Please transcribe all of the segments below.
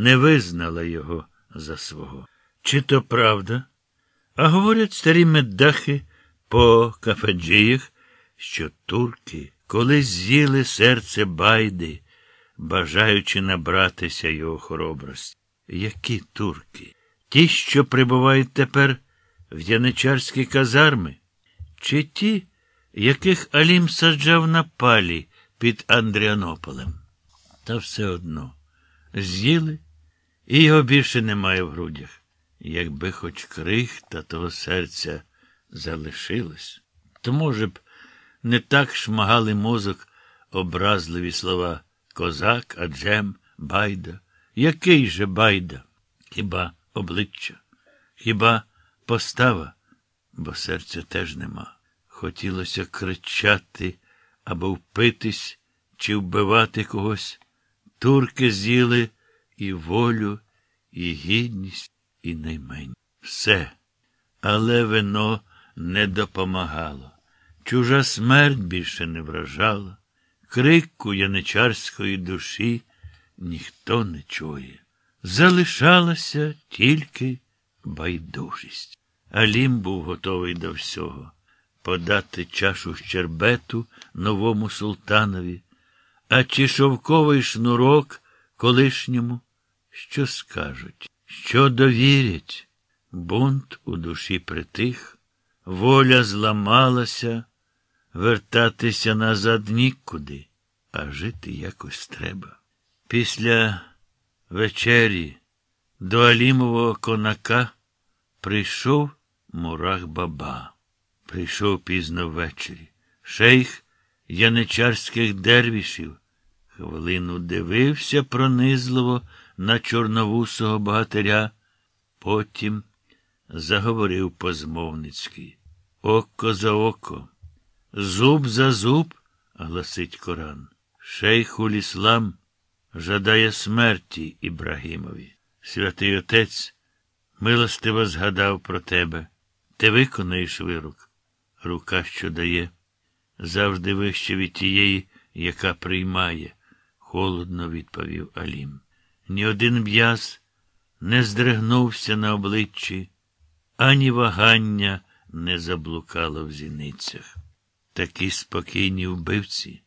не визнала його за свого. Чи то правда? А говорять старі медахи по кафеджіях, що турки колись з'їли серце байди, бажаючи набратися його хоробрості. Які турки? Ті, що прибувають тепер в яничарські казарми, чи ті, яких Алім саджав на палі під Андріанополем? Та все одно з'їли, і його більше немає в грудях. Якби хоч крихта того серця залишилась, то, може б, не так шмагали мозок образливі слова козак, аджем, байда. Який же байда? Хіба обличчя? Хіба постава? Бо серця теж нема. Хотілося кричати або впитись чи вбивати когось. Турки з'їли і волю, і гідність, і наймень. Все. Але вино не допомагало. Чужа смерть більше не вражала. Крику яничарської душі ніхто не чує. Залишалася тільки байдужість. Алім був готовий до всього подати чашу щербету новому султанові, а чи шовковий шнурок колишньому, що скажуть, що довірять. Бунт у душі притих, воля зламалася, вертатися назад нікуди, а жити якось треба. Після вечері до Алімового конака прийшов мурах баба. Прийшов пізно ввечері. Шейх яничарських дервішів. Хвилину дивився пронизливо на чорновусого богатиря, потім заговорив позмовницький. Око за око, зуб за зуб, гласить Коран. Шейхуль Іслам жадає смерті Ібрагімові. Святий Отець милостиво згадав про тебе. Ти виконаєш вирок. Рука, що дає, завжди вище від тієї, яка приймає, холодно відповів Алім. Ні один м'яз не здригнувся на обличчі, ані вагання не заблукало в зіницях. Такі спокійні вбивці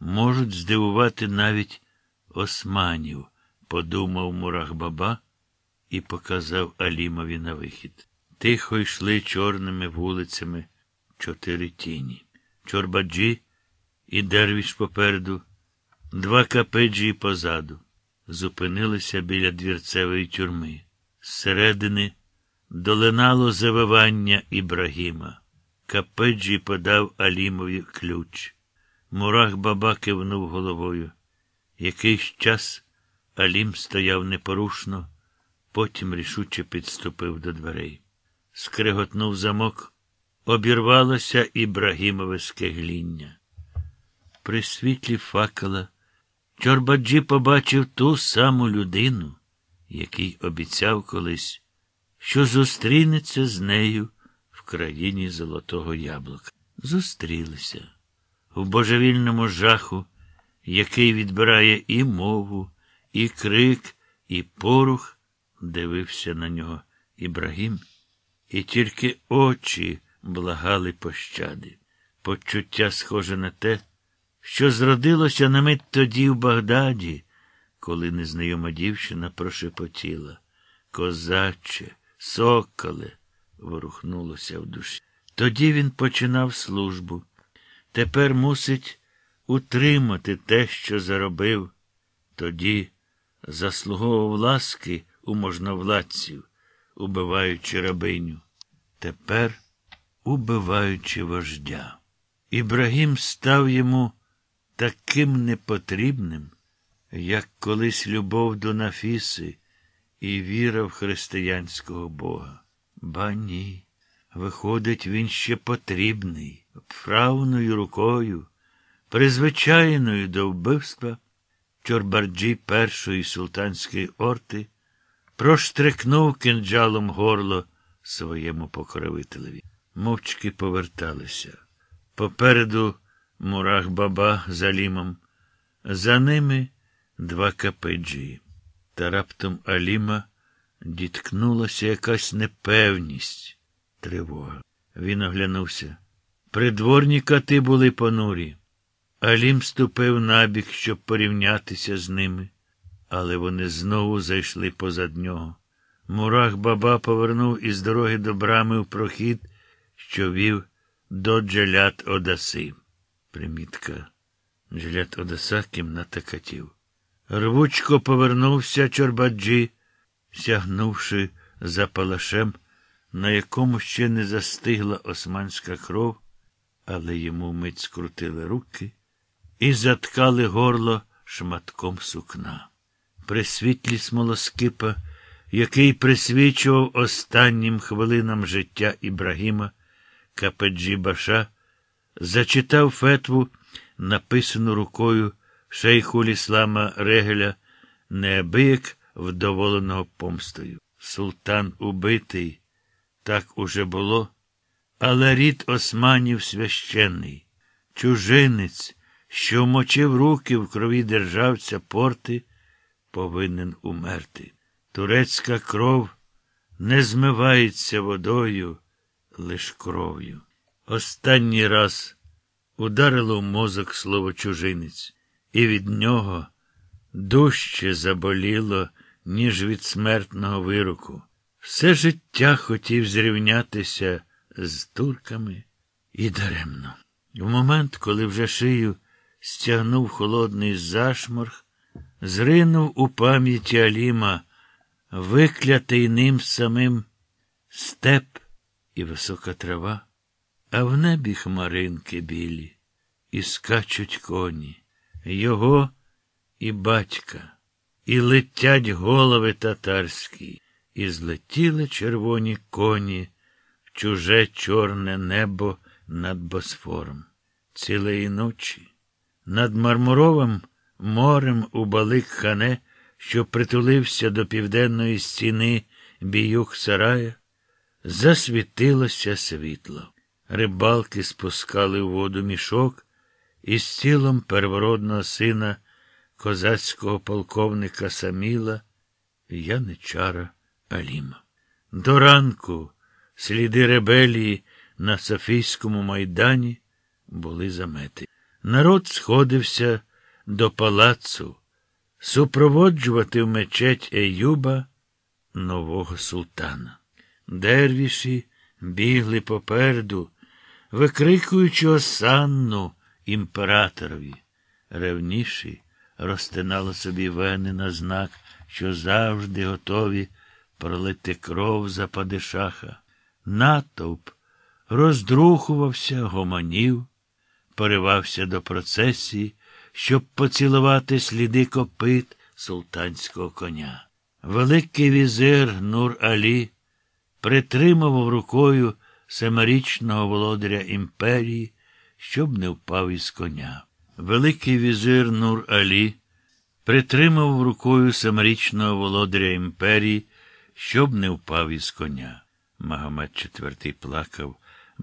можуть здивувати навіть османів, подумав Мурах баба і показав Алімові на вихід. Тихо йшли чорними вулицями чотири тіні. Чорбаджі і дервіш попереду, два капеджі позаду. Зупинилися біля двірцевої тюрми. Зсередини долинало завивання Ібрагіма. Капеджі подав Алімові ключ. Мурах баба кивнув головою. Якийсь час Алім стояв непорушно, потім рішуче підступив до дверей. Скриготнув замок, обірвалося Ібрагімове скегління. При світлі факела Чорбаджі побачив ту саму людину, який обіцяв колись, що зустрінеться з нею в країні Золотого Яблука. Зустрілися в божевільному жаху, який відбирає і мову, і крик, і порух, дивився на нього Ібрагім, і тільки очі благали пощади. Почуття схоже на те, що зродилося на мить тоді в Багдаді, коли незнайома дівчина прошепотіла. Козаче, соколе, ворухнулося в душі. Тоді він починав службу. Тепер мусить утримати те, що заробив. Тоді заслуговував ласки у можновладців, убиваючи рабиню. Тепер убиваючи вождя. Ібрагім став йому таким непотрібним, як колись любов до Нафіси і віра в християнського Бога. Ба ні. Виходить, він ще потрібний, вправною рукою, призвичайною до вбивства, Чорбарджі першої султанської орти проштрикнув кинджалом горло своєму покровителеві. Мовчки поверталися. Попереду мурах баба за лімом, за ними два капиджі. Та раптом Аліма діткнулася якась непевність, тривога. Він оглянувся. Придворні кати були понурі. Алім ступив набік, щоб порівнятися з ними, але вони знову зайшли позад нього. Мурах баба повернув із дороги до брами в прохід, що вів до джелят Одаси. Примітка. Джелят Одаса кімната катів. Рвучко повернувся Чорбаджі, сягнувши за палашем, на якому ще не застигла османська кров, але йому мить скрутили руки і заткали горло шматком сукна. При світлі смолоскипа, який присвічував останнім хвилинам життя Ібрагіма, Капеджі Баша зачитав фетву, написану рукою шейхуль Іслама Регеля, неабияк вдоволеного помстою. Султан убитий, так уже було, але рід османів священний, чужинець, що вмочив руки в крові державця порти, повинен умерти. Турецька кров не змивається водою, лиш кров'ю. Останній раз ударило в мозок слово чужинець, і від нього дужче заболіло, ніж від смертного вироку. Все життя хотів зрівнятися з турками і даремно. В момент, коли вже шию стягнув холодний зашморг, зринув у пам'яті Аліма, виклятий ним самим степ і висока трава, а в небі хмаринки білі, і скачуть коні, його і батька, і летять голови татарські, і злетіли червоні коні в чуже чорне небо над Босфором. Цілої ночі над Мармуровим морем у балик хане, що притулився до південної стіни біюх сарая, засвітилося світло. Рибалки спускали в воду мішок із тілом первородного сина козацького полковника Саміла Яничара Аліма. До ранку сліди ребелії на Софійському майдані були замети. Народ сходився до палацу супроводжувати в мечеть Еюба нового султана. Дервіші бігли попереду, викрикуючи осанну імператорові. Ревніші розтинало собі вени на знак, що завжди готові пролити кров за падишаха. Натовп роздрухувався, гомонів, поривався до процесії, щоб поцілувати сліди копит султанського коня. Великий візир Нур Алі притримував рукою семирічного володаря імперії, щоб не впав із коня. Великий візир Нур Алі притримав рукою семирічного володаря імперії, щоб не впав із коня. Магомед IV плакав